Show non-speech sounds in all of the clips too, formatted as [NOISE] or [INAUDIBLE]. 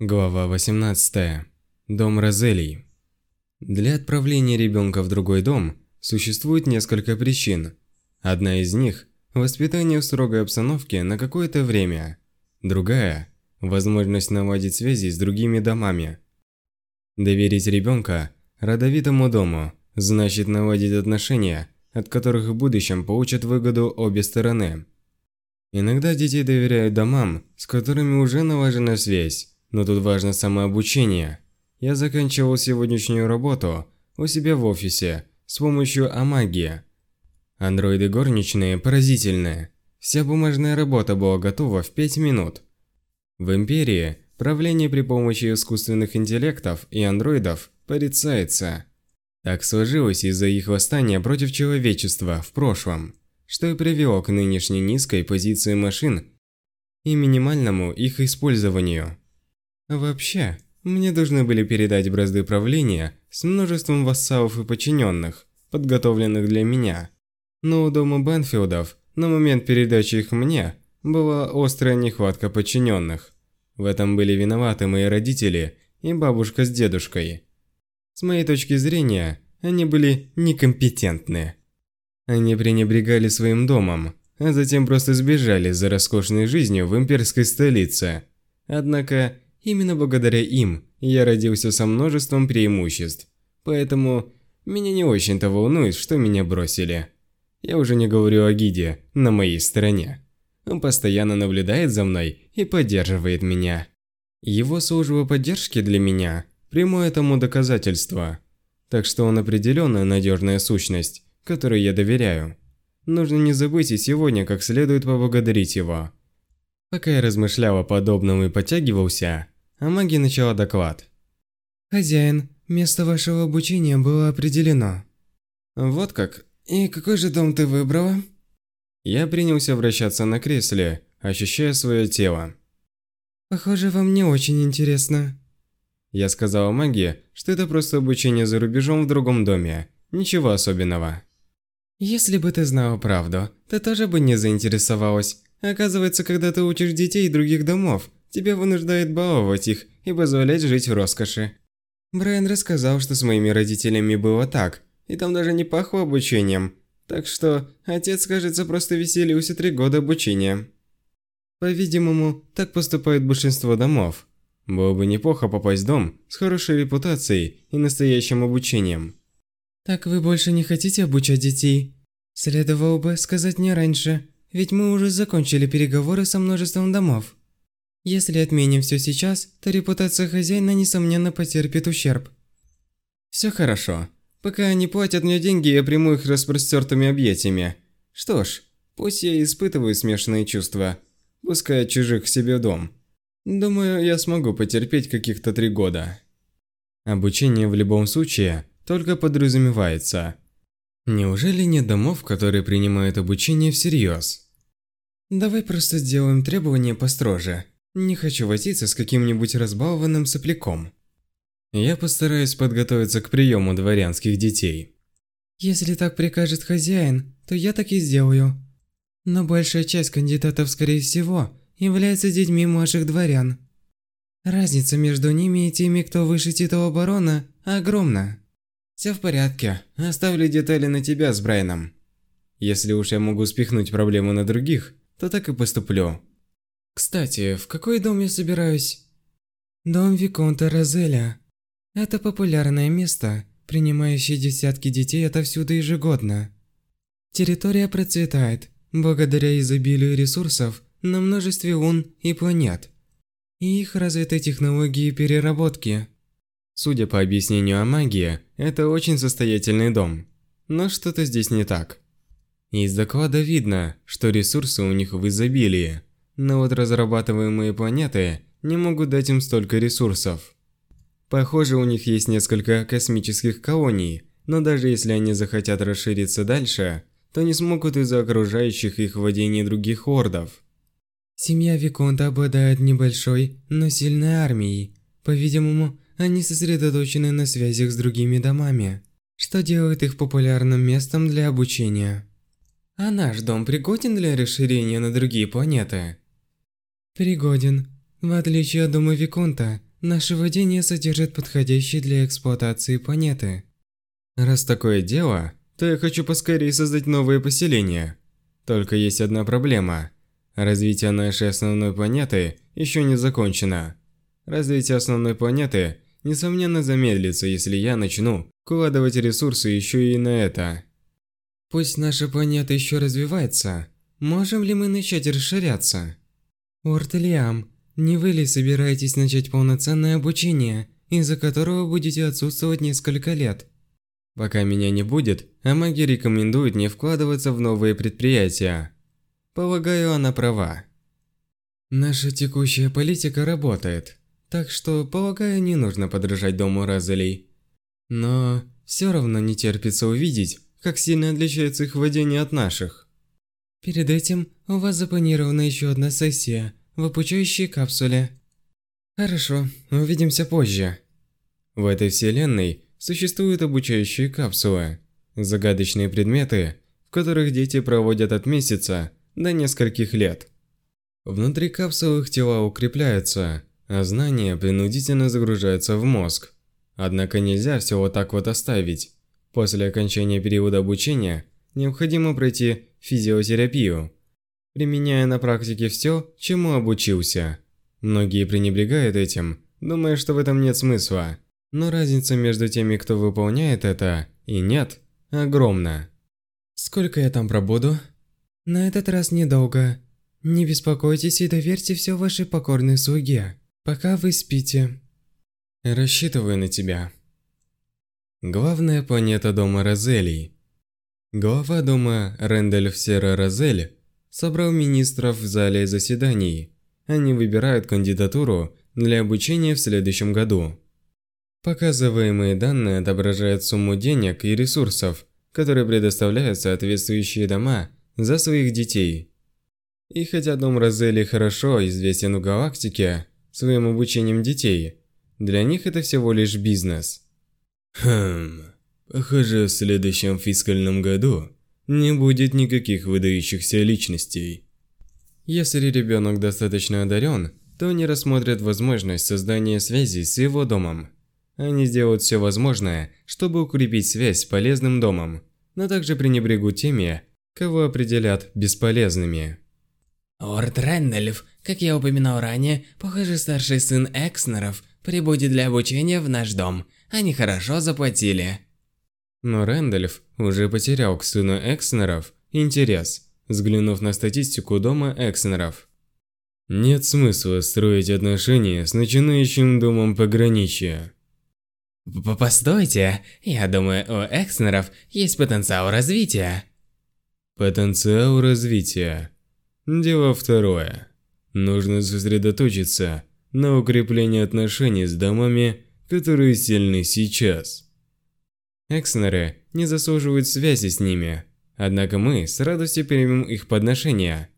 Глава 18. Дом Розелий. Для отправления ребенка в другой дом существует несколько причин. Одна из них – воспитание в строгой обстановке на какое-то время. Другая – возможность наладить связи с другими домами. Доверить ребенка родовитому дому значит наладить отношения, от которых в будущем получат выгоду обе стороны. Иногда детей доверяют домам, с которыми уже налажена связь, но тут важно самообучение. Я заканчивал сегодняшнюю работу у себя в офисе с помощью Амагии. Андроиды горничные поразительные. Вся бумажная работа была готова в 5 минут. В Империи правление при помощи искусственных интеллектов и андроидов порицается. Так сложилось из-за их восстания против человечества в прошлом, что и привело к нынешней низкой позиции машин и минимальному их использованию. Вообще, мне должны были передать бразды правления с множеством вассалов и подчиненных, подготовленных для меня. Но у дома Бенфилдов на момент передачи их мне была острая нехватка подчиненных. В этом были виноваты мои родители и бабушка с дедушкой. С моей точки зрения, они были некомпетентны. Они пренебрегали своим домом, а затем просто сбежали за роскошной жизнью в имперской столице. Однако, Именно благодаря им я родился со множеством преимуществ. Поэтому меня не очень-то волнует, что меня бросили. Я уже не говорю о гиде на моей стороне. Он постоянно наблюдает за мной и поддерживает меня. Его служба поддержки для меня – прямое тому доказательство. Так что он определенная надежная сущность, которой я доверяю. Нужно не забыть и сегодня как следует поблагодарить его. Пока я размышлял о подобном и подтягивался, а маги начала доклад. «Хозяин, место вашего обучения было определено». «Вот как? И какой же дом ты выбрала?» Я принялся вращаться на кресле, ощущая свое тело. «Похоже, вам не очень интересно». Я сказала маге, что это просто обучение за рубежом в другом доме. Ничего особенного. «Если бы ты знала правду, ты тоже бы не заинтересовалась. Оказывается, когда ты учишь детей других домов, Тебя вынуждает баловать их и позволять жить в роскоши. Брайан рассказал, что с моими родителями было так, и там даже не пахло обучением. Так что отец, кажется, просто веселился три года обучения. По-видимому, так поступает большинство домов. Было бы неплохо попасть в дом с хорошей репутацией и настоящим обучением. Так вы больше не хотите обучать детей? Следовало бы сказать мне раньше, ведь мы уже закончили переговоры со множеством домов. Если отменим все сейчас, то репутация хозяина несомненно потерпит ущерб. Все хорошо. Пока они платят мне деньги, я приму их распростертыми объятиями. Что ж, пусть я испытываю смешанные чувства, пускай чужих к себе дом. Думаю, я смогу потерпеть каких-то три года. Обучение в любом случае только подразумевается. Неужели нет домов, которые принимают обучение всерьез? Давай просто сделаем требования построже. Не хочу возиться с каким-нибудь разбалованным сопляком. Я постараюсь подготовиться к приему дворянских детей. Если так прикажет хозяин, то я так и сделаю. Но большая часть кандидатов, скорее всего, является детьми младших дворян. Разница между ними и теми, кто выше титула барона, огромна. Все в порядке, оставлю детали на тебя с Брайаном. Если уж я могу спихнуть проблему на других, то так и поступлю. Кстати, в какой дом я собираюсь? Дом Виконта Розеля. Это популярное место, принимающее десятки детей отовсюду ежегодно. Территория процветает, благодаря изобилию ресурсов на множестве лун и планет. И их развитой технологии переработки. Судя по объяснению о магии, это очень состоятельный дом. Но что-то здесь не так. Из доклада видно, что ресурсы у них в изобилии. Но вот разрабатываемые планеты не могут дать им столько ресурсов. Похоже, у них есть несколько космических колоний, но даже если они захотят расшириться дальше, то не смогут из-за окружающих их владений других ордов. Семья Виконта обладает небольшой, но сильной армией. По-видимому, они сосредоточены на связях с другими домами, что делает их популярным местом для обучения. А наш дом пригоден для расширения на другие планеты? Пригоден. В отличие от дома Виконта, наше владение содержит подходящие для эксплуатации планеты. Раз такое дело, то я хочу поскорее создать новые поселения. Только есть одна проблема. Развитие нашей основной планеты еще не закончено. Развитие основной планеты, несомненно, замедлится, если я начну вкладывать ресурсы еще и на это. Пусть наша планета еще развивается, можем ли мы начать расширяться? Уортелиам, не вы ли собираетесь начать полноценное обучение, из-за которого будете отсутствовать несколько лет? Пока меня не будет, Амаги рекомендует не вкладываться в новые предприятия. Полагаю, она права. Наша текущая политика работает, так что, полагаю, не нужно подражать дому Разелей. Но все равно не терпится увидеть, как сильно отличается их владение от наших. Перед этим у вас запланирована еще одна сессия в обучающей капсуле. Хорошо, увидимся позже. В этой вселенной существуют обучающие капсулы. Загадочные предметы, в которых дети проводят от месяца до нескольких лет. Внутри капсул их тела укрепляются, а знания принудительно загружаются в мозг. Однако нельзя все вот так вот оставить. После окончания периода обучения необходимо пройти физиотерапию, применяя на практике все, чему обучился. Многие пренебрегают этим, думая, что в этом нет смысла. Но разница между теми, кто выполняет это, и нет, огромна. Сколько я там пробуду? На этот раз недолго. Не беспокойтесь и доверьте все вашей покорной слуге, пока вы спите. Рассчитываю на тебя. Главная планета дома Розелий Глава дома Рэндальф Сера Розель собрал министров в зале заседаний. Они выбирают кандидатуру для обучения в следующем году. Показываемые данные отображают сумму денег и ресурсов, которые предоставляют соответствующие дома за своих детей. И хотя дом Розели хорошо известен в галактике своим обучением детей, для них это всего лишь бизнес. Хм... Похоже, в следующем фискальном году не будет никаких выдающихся личностей. Если ребенок достаточно одарен, то они рассмотрят возможность создания связи с его домом. Они сделают все возможное, чтобы укрепить связь с полезным домом, но также пренебрегут теми, кого определят бесполезными. Орд Рэндальф, как я упоминал ранее, похоже, старший сын Экснеров прибудет для обучения в наш дом. Они хорошо заплатили. Но Рэндальф уже потерял к сыну Экснеров интерес, взглянув на статистику дома Экснеров. Нет смысла строить отношения с начинающим домом пограничья. П Постойте, я думаю, у Экснеров есть потенциал развития. Потенциал развития. Дело второе. Нужно сосредоточиться на укреплении отношений с домами, которые сильны сейчас. Экснеры не заслуживают связи с ними, однако мы с радостью примем их подношения.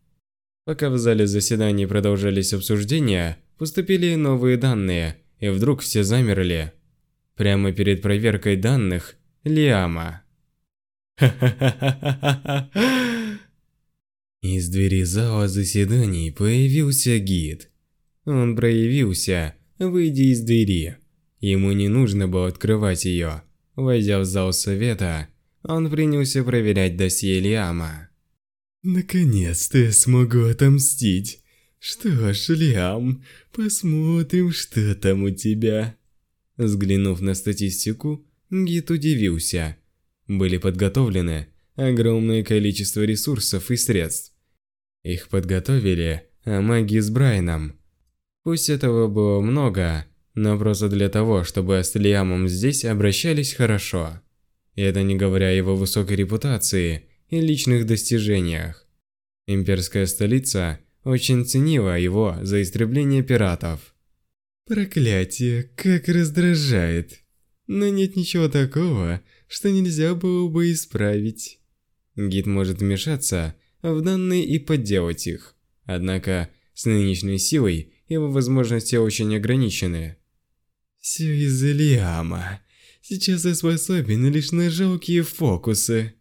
Пока в зале заседаний продолжались обсуждения, поступили новые данные, и вдруг все замерли. Прямо перед проверкой данных Лиама. [LAUGHS] Из двери зала заседаний появился гид. Он проявился, выйдя из двери. Ему не нужно было открывать ее. Войдя в зал совета, он принялся проверять досье Лиама. «Наконец-то я смогу отомстить. Что ж, Лиам, посмотрим, что там у тебя». Взглянув на статистику, гид удивился. Были подготовлены огромное количество ресурсов и средств. Их подготовили маги с Брайаном. Пусть этого было много, но просто для того, чтобы с Лиамом здесь обращались хорошо. И это не говоря о его высокой репутации и личных достижениях. Имперская столица очень ценила его за истребление пиратов. Проклятие, как раздражает. Но нет ничего такого, что нельзя было бы исправить. Гид может вмешаться в данные и подделать их. Однако, с нынешней силой его возможности очень ограничены. Все из-за Лиама. Сейчас я способен лишь на жалкие фокусы.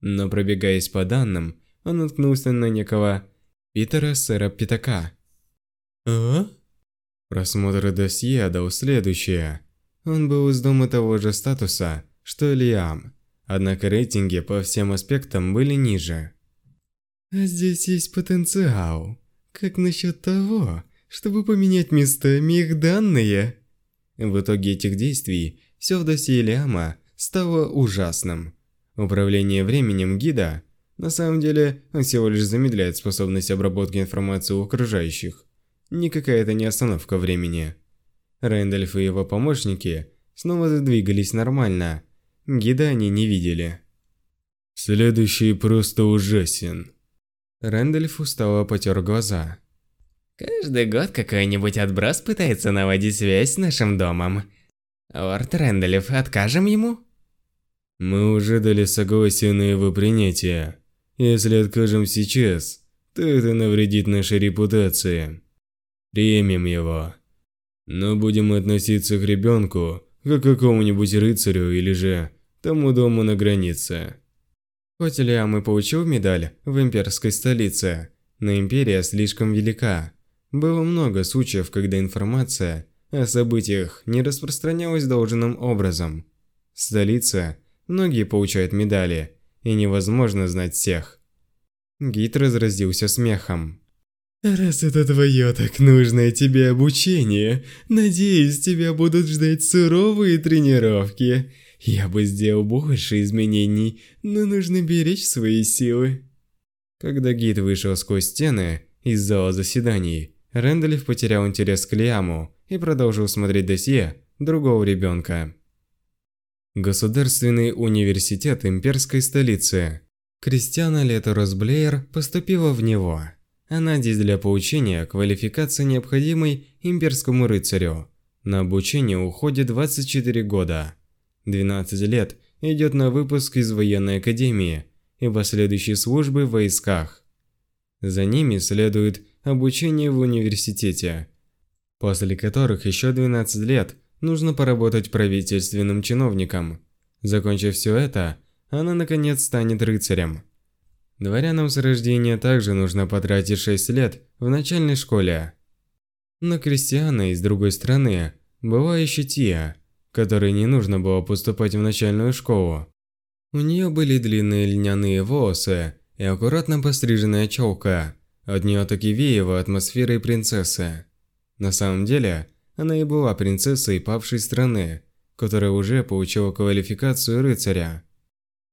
Но пробегаясь по данным, он наткнулся на некого Питера Сэра Питака. А? Просмотр досье дал следующее. Он был из дома того же статуса, что и Лиам, однако рейтинги по всем аспектам были ниже. А здесь есть потенциал. Как насчет того, чтобы поменять местами их данные? В итоге этих действий все в досье Лиама стало ужасным. Управление временем гида, на самом деле, он всего лишь замедляет способность обработки информации у окружающих. Никакая это не остановка времени. Рэндальф и его помощники снова задвигались нормально. Гида они не видели. Следующий просто ужасен. Рэндальф устало потер глаза. Каждый год какой-нибудь отброс пытается наводить связь с нашим домом. Лорд Рэндальф, откажем ему? Мы уже дали согласие на его принятие. Если откажем сейчас, то это навредит нашей репутации. Примем его. Но будем относиться к ребенку, как к какому-нибудь рыцарю или же тому дому на границе. Хоть Лиам и получил медаль в имперской столице, но империя слишком велика. Было много случаев, когда информация о событиях не распространялась должным образом. В столице многие получают медали, и невозможно знать всех. Гид разразился смехом. Раз это твое так нужное тебе обучение, надеюсь, тебя будут ждать суровые тренировки. Я бы сделал больше изменений, но нужно беречь свои силы. Когда гид вышел сквозь стены из зала заседаний, Рэндалиф потерял интерес к Лиаму и продолжил смотреть досье другого ребенка. Государственный университет имперской столицы. Кристиана Леторос Блеер поступила в него. Она здесь для получения квалификации, необходимой имперскому рыцарю. На обучение уходит 24 года. 12 лет идет на выпуск из военной академии и последующей службы в войсках. За ними следует обучение в университете, после которых еще 12 лет нужно поработать правительственным чиновником. Закончив все это, она наконец станет рыцарем. Дворянам с рождения также нужно потратить 6 лет в начальной школе. Но Кристиана из другой страны была еще Тия, которой не нужно было поступать в начальную школу. У нее были длинные льняные волосы и аккуратно постриженная челка. От нее так и веяло атмосферой принцессы. На самом деле, она и была принцессой павшей страны, которая уже получила квалификацию рыцаря.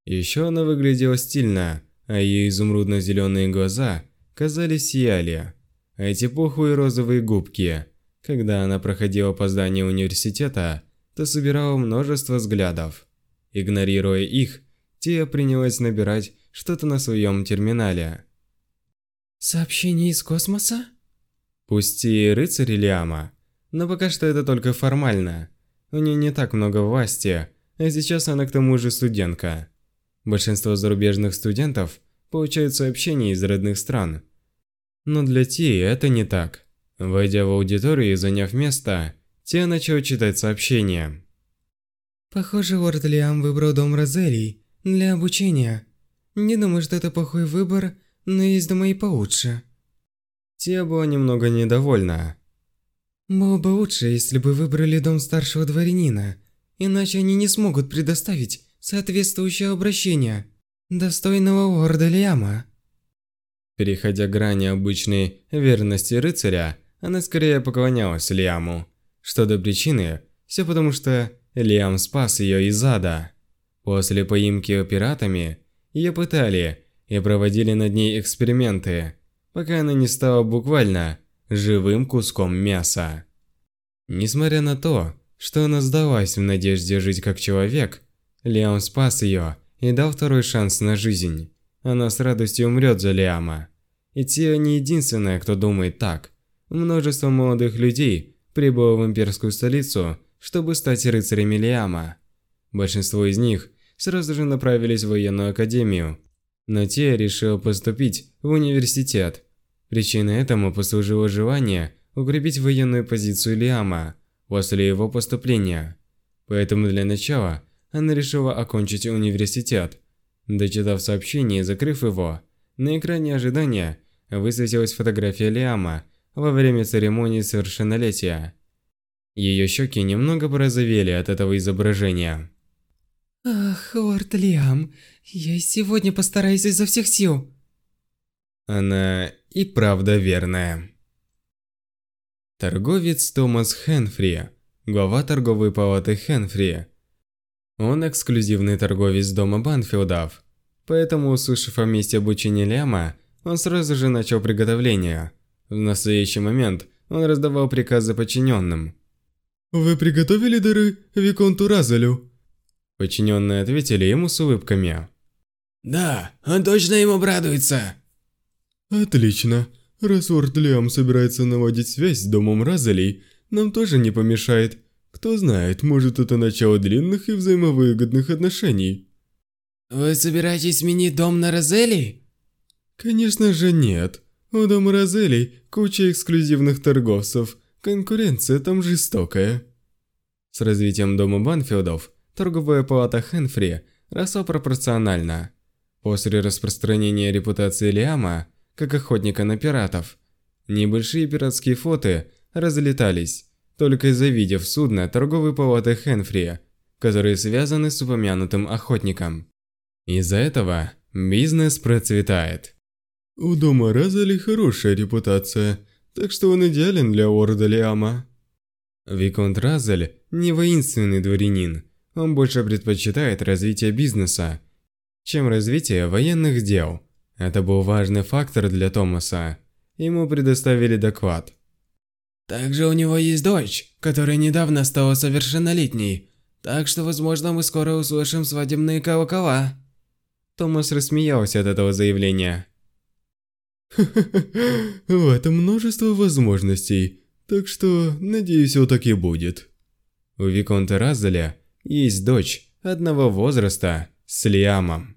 Еще она выглядела стильно, а ее изумрудно-зеленые глаза, казались сияли. А эти пухлые розовые губки, когда она проходила по зданию университета, то собирала множество взглядов. Игнорируя их, Тия принялась набирать что-то на своем терминале. «Сообщение из космоса?» Пусть и рыцарь Ильяма, но пока что это только формально. У нее не так много власти, а сейчас она к тому же студентка. Большинство зарубежных студентов получают сообщения из родных стран. Но для Ти это не так. Войдя в аудиторию и заняв место, Ти начал читать сообщения. Похоже, лорд Лиам выбрал дом Розелий для обучения. Не думаю, что это плохой выбор, но есть дома и получше. Тия была немного недовольна. Было бы лучше, если бы выбрали дом старшего дворянина, иначе они не смогут предоставить соответствующее обращение, достойного лорда Лиама. Переходя грани обычной верности рыцаря, она скорее поклонялась Лиаму. Что до причины, все потому что Лиам спас ее из ада. После поимки пиратами, ее пытали и проводили над ней эксперименты, пока она не стала буквально живым куском мяса. Несмотря на то, что она сдалась в надежде жить как человек, Лиам спас ее и дал второй шанс на жизнь. Она с радостью умрет за Лиама. И Тия не единственная, кто думает так. Множество молодых людей прибыло в имперскую столицу, чтобы стать рыцарями Лиама. Большинство из них сразу же направились в военную академию. Но Тия решила поступить в университет. Причиной этому послужило желание укрепить военную позицию Лиама после его поступления. Поэтому для начала она решила окончить университет. Дочитав сообщение и закрыв его, на экране ожидания высветилась фотография Лиама во время церемонии совершеннолетия. Ее щеки немного порозовели от этого изображения. Ах, Лорд Лиам, я сегодня постараюсь изо всех сил. Она и правда верная. Торговец Томас Хенфри, глава торговой палаты Хенфри. Он эксклюзивный торговец дома Банфилдов, поэтому, услышав о месте обучения Ляма, он сразу же начал приготовление. В настоящий момент он раздавал приказы подчиненным. «Вы приготовили дары Виконту Разелю?» Подчиненные ответили ему с улыбками. «Да, он точно им обрадуется!» «Отлично. Раз Лорд Лиам собирается наводить связь с домом Разелей, нам тоже не помешает. Кто знает, может это начало длинных и взаимовыгодных отношений». «Вы собираетесь сменить дом на Розели?» «Конечно же нет. У дома Розелей куча эксклюзивных торговцев. Конкуренция там жестокая». С развитием дома Банфилдов торговая палата Хенфри росла пропорционально. После распространения репутации Лиама как охотника на пиратов, небольшие пиратские флоты разлетались, только завидев судно торговой палаты Хенфри, которые связаны с упомянутым охотником. Из-за этого бизнес процветает. У дома Разали хорошая репутация, так что он идеален для Орда Лиама. Виконт Разель не воинственный дворянин, он больше предпочитает развитие бизнеса, чем развитие военных дел. Это был важный фактор для Томаса. Ему предоставили доклад. Также у него есть дочь, которая недавно стала совершеннолетней, так что, возможно, мы скоро услышим свадебные колокола. Томас рассмеялся от этого заявления. [LAUGHS] В этом множество возможностей, так что, надеюсь, вот так и будет. У Виконта Разеля есть дочь одного возраста с Лиамом.